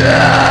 Yeah!